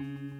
oh,